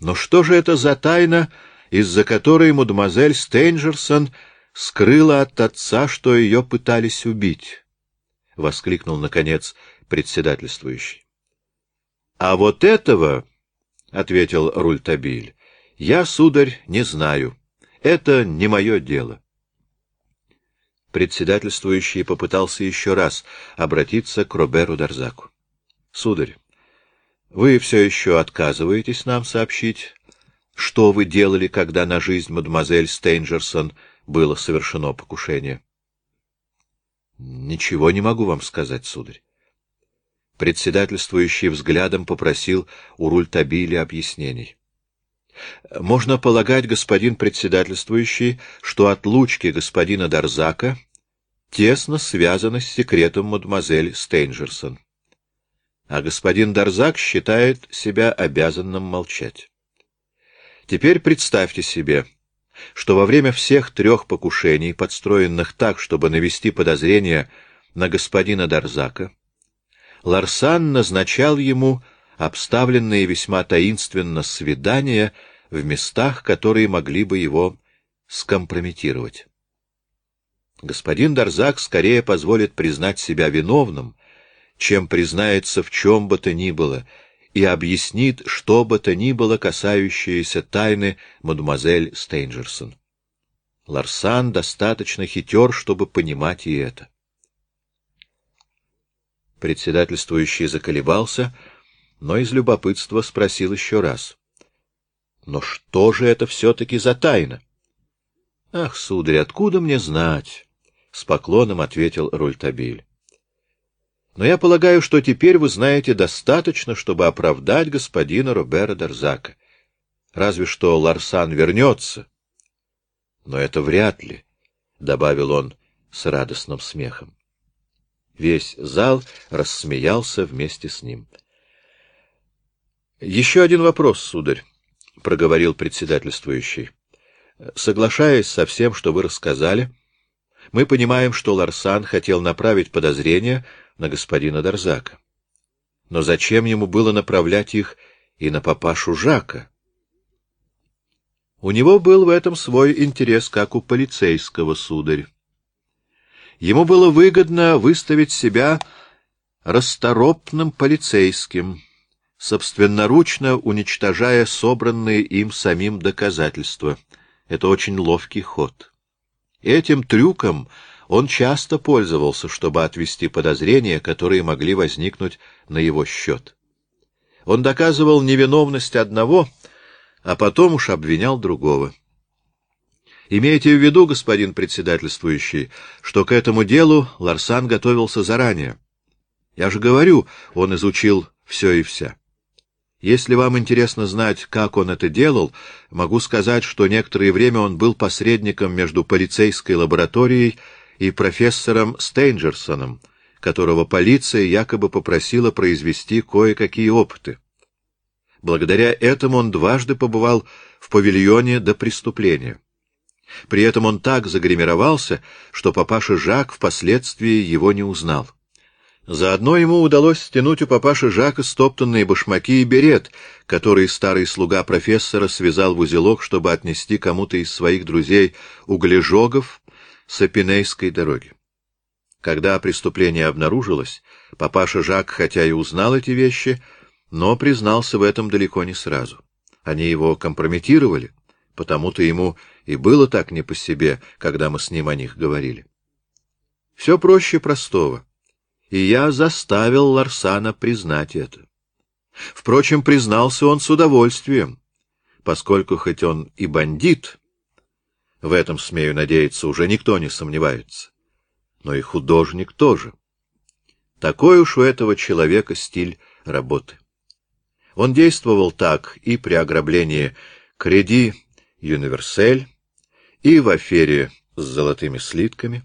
Но что же это за тайна, из-за которой мадемуазель Стейнджерсон скрыла от отца, что ее пытались убить? — воскликнул, наконец, председательствующий. — А вот этого, — ответил Рультабиль, — я, сударь, не знаю. Это не мое дело. Председательствующий попытался еще раз обратиться к Роберу Дарзаку. — Сударь, вы все еще отказываетесь нам сообщить, что вы делали, когда на жизнь мадемуазель Стейнджерсон было совершено покушение? — Ничего не могу вам сказать, сударь. Председательствующий взглядом попросил у Рультабиля объяснений. — Можно полагать, господин председательствующий, что отлучки господина Дарзака тесно связаны с секретом мадемуазель Стейнджерсон а господин Дарзак считает себя обязанным молчать. Теперь представьте себе, что во время всех трех покушений, подстроенных так, чтобы навести подозрение на господина Дарзака, Ларсан назначал ему обставленные весьма таинственно свидания в местах, которые могли бы его скомпрометировать. Господин Дарзак скорее позволит признать себя виновным, чем признается в чем бы то ни было, и объяснит, что бы то ни было, касающееся тайны мадемуазель Стейнджерсон. Ларсан достаточно хитер, чтобы понимать и это. Председательствующий заколебался, но из любопытства спросил еще раз. — Но что же это все-таки за тайна? — Ах, сударь, откуда мне знать? — с поклоном ответил Рультабиль. Но я полагаю, что теперь вы знаете достаточно, чтобы оправдать господина Робера Дарзака. Разве что Ларсан вернется. Но это вряд ли, — добавил он с радостным смехом. Весь зал рассмеялся вместе с ним. — Еще один вопрос, сударь, — проговорил председательствующий. — Соглашаясь со всем, что вы рассказали, мы понимаем, что Ларсан хотел направить подозрения на господина Дарзака. Но зачем ему было направлять их и на папашу Жака? У него был в этом свой интерес, как у полицейского, сударь. Ему было выгодно выставить себя расторопным полицейским, собственноручно уничтожая собранные им самим доказательства. Это очень ловкий ход. Этим трюком он часто пользовался, чтобы отвести подозрения, которые могли возникнуть на его счет. Он доказывал невиновность одного, а потом уж обвинял другого. Имейте в виду, господин председательствующий, что к этому делу Ларсан готовился заранее. Я же говорю, он изучил все и вся. Если вам интересно знать, как он это делал, могу сказать, что некоторое время он был посредником между полицейской лабораторией и профессором Стейнджерсоном, которого полиция якобы попросила произвести кое-какие опыты. Благодаря этому он дважды побывал в павильоне до преступления. При этом он так загримировался, что папаша Жак впоследствии его не узнал. Заодно ему удалось стянуть у папаши Жака стоптанные башмаки и берет, который старый слуга профессора связал в узелок, чтобы отнести кому-то из своих друзей углежогов с Апинейской дороги. Когда преступление обнаружилось, папаша Жак, хотя и узнал эти вещи, но признался в этом далеко не сразу. Они его компрометировали, потому-то ему и было так не по себе, когда мы с ним о них говорили. Все проще простого, и я заставил Ларсана признать это. Впрочем, признался он с удовольствием, поскольку хоть он и бандит, в этом, смею надеяться, уже никто не сомневается. Но и художник тоже. Такой уж у этого человека стиль работы. Он действовал так и при ограблении Креди Юниверсель, и в афере с золотыми слитками.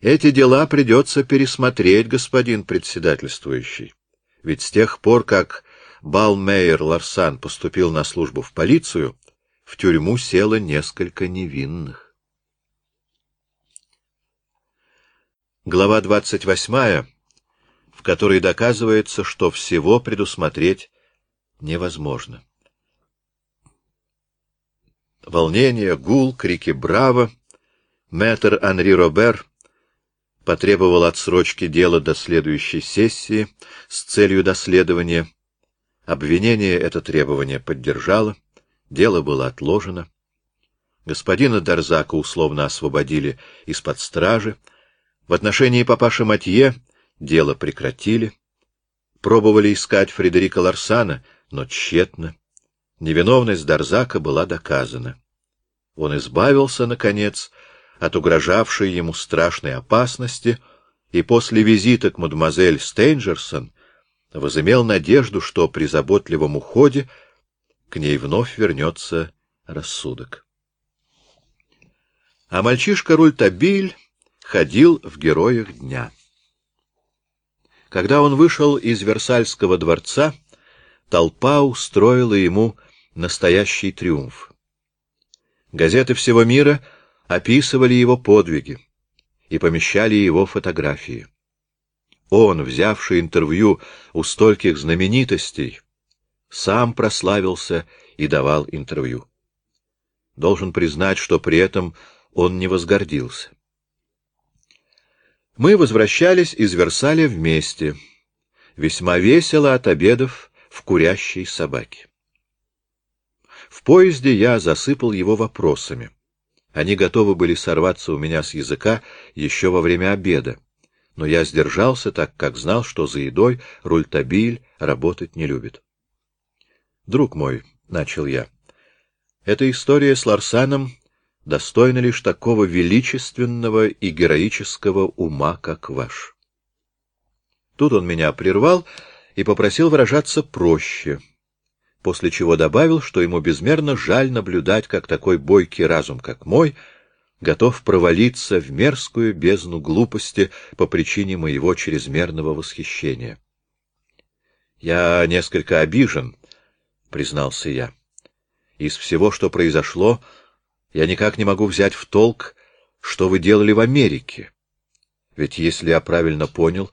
Эти дела придется пересмотреть, господин председательствующий. Ведь с тех пор, как Балмейер Ларсан поступил на службу в полицию, в тюрьму село несколько невинных. Глава двадцать восьмая, в которой доказывается, что всего предусмотреть невозможно. Волнение, гул, крики «Браво!» Мэтр Анри Робер потребовал отсрочки дела до следующей сессии с целью доследования. Обвинение это требование поддержало, дело было отложено. Господина Дарзака условно освободили из-под стражи. В отношении папаши Матье дело прекратили. Пробовали искать Фредерика Ларсана, но тщетно. Невиновность Дарзака была доказана. Он избавился, наконец, от угрожавшей ему страшной опасности и после визита к мадемуазель Стейнджерсон возымел надежду, что при заботливом уходе к ней вновь вернется рассудок. А мальчишка Рультабиль ходил в героях дня. Когда он вышел из Версальского дворца, толпа устроила ему настоящий триумф. Газеты всего мира описывали его подвиги и помещали его фотографии. Он, взявший интервью у стольких знаменитостей, сам прославился и давал интервью. Должен признать, что при этом он не возгордился. Мы возвращались из Версаля вместе, весьма весело от обедов в курящей собаке. В поезде я засыпал его вопросами. Они готовы были сорваться у меня с языка еще во время обеда, но я сдержался, так как знал, что за едой Рультабиль работать не любит. «Друг мой», — начал я, — «эта история с Ларсаном достойна лишь такого величественного и героического ума, как ваш». Тут он меня прервал и попросил выражаться проще — после чего добавил, что ему безмерно жаль наблюдать, как такой бойкий разум, как мой, готов провалиться в мерзкую бездну глупости по причине моего чрезмерного восхищения. «Я несколько обижен», — признался я. «Из всего, что произошло, я никак не могу взять в толк, что вы делали в Америке. Ведь, если я правильно понял,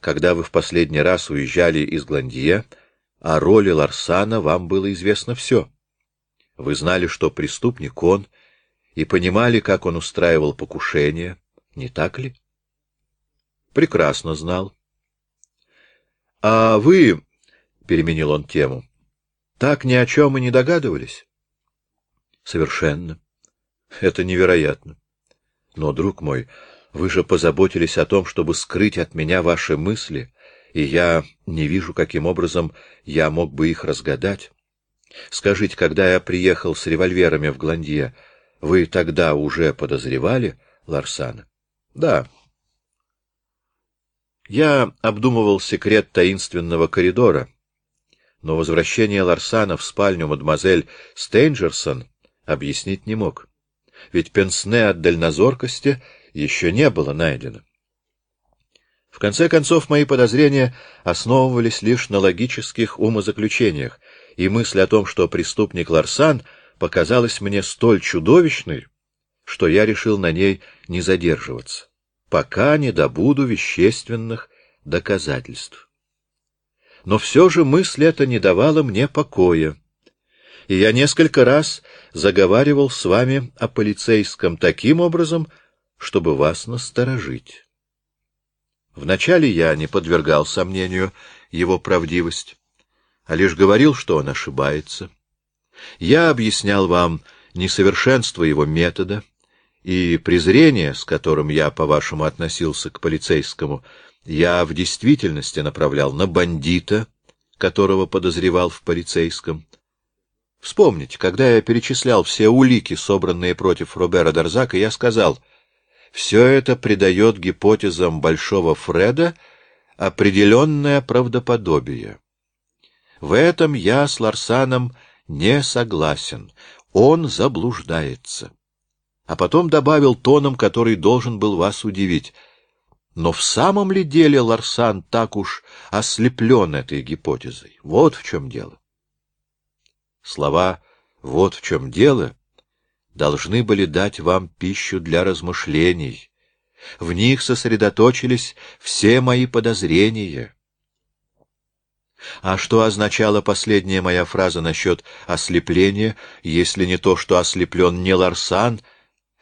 когда вы в последний раз уезжали из Гландье, — о роли Ларсана вам было известно все. Вы знали, что преступник он, и понимали, как он устраивал покушение, не так ли? Прекрасно знал. — А вы, — переменил он тему, — так ни о чем и не догадывались? — Совершенно. Это невероятно. Но, друг мой, вы же позаботились о том, чтобы скрыть от меня ваши мысли, и я не вижу, каким образом я мог бы их разгадать. Скажите, когда я приехал с револьверами в Гландье, вы тогда уже подозревали Ларсана? Да. Я обдумывал секрет таинственного коридора, но возвращение Ларсана в спальню мадемуазель Стейнджерсон объяснить не мог, ведь пенсне от дальнозоркости еще не было найдено. В конце концов, мои подозрения основывались лишь на логических умозаключениях, и мысль о том, что преступник Ларсан показалась мне столь чудовищной, что я решил на ней не задерживаться, пока не добуду вещественных доказательств. Но все же мысль эта не давала мне покоя, и я несколько раз заговаривал с вами о полицейском таким образом, чтобы вас насторожить. Вначале я не подвергал сомнению его правдивость, а лишь говорил, что он ошибается. Я объяснял вам несовершенство его метода и презрение, с которым я, по-вашему, относился к полицейскому, я в действительности направлял на бандита, которого подозревал в полицейском. Вспомните, когда я перечислял все улики, собранные против Робера Дарзака, я сказал — все это придает гипотезам Большого Фреда определенное правдоподобие. В этом я с Ларсаном не согласен. Он заблуждается. А потом добавил тоном, который должен был вас удивить. Но в самом ли деле Ларсан так уж ослеплен этой гипотезой? Вот в чем дело. Слова «вот в чем дело» должны были дать вам пищу для размышлений. В них сосредоточились все мои подозрения. А что означала последняя моя фраза насчет ослепления, если не то, что ослеплен не Ларсан,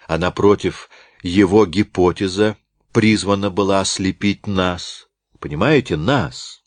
а, напротив, его гипотеза призвана была ослепить нас? Понимаете, нас?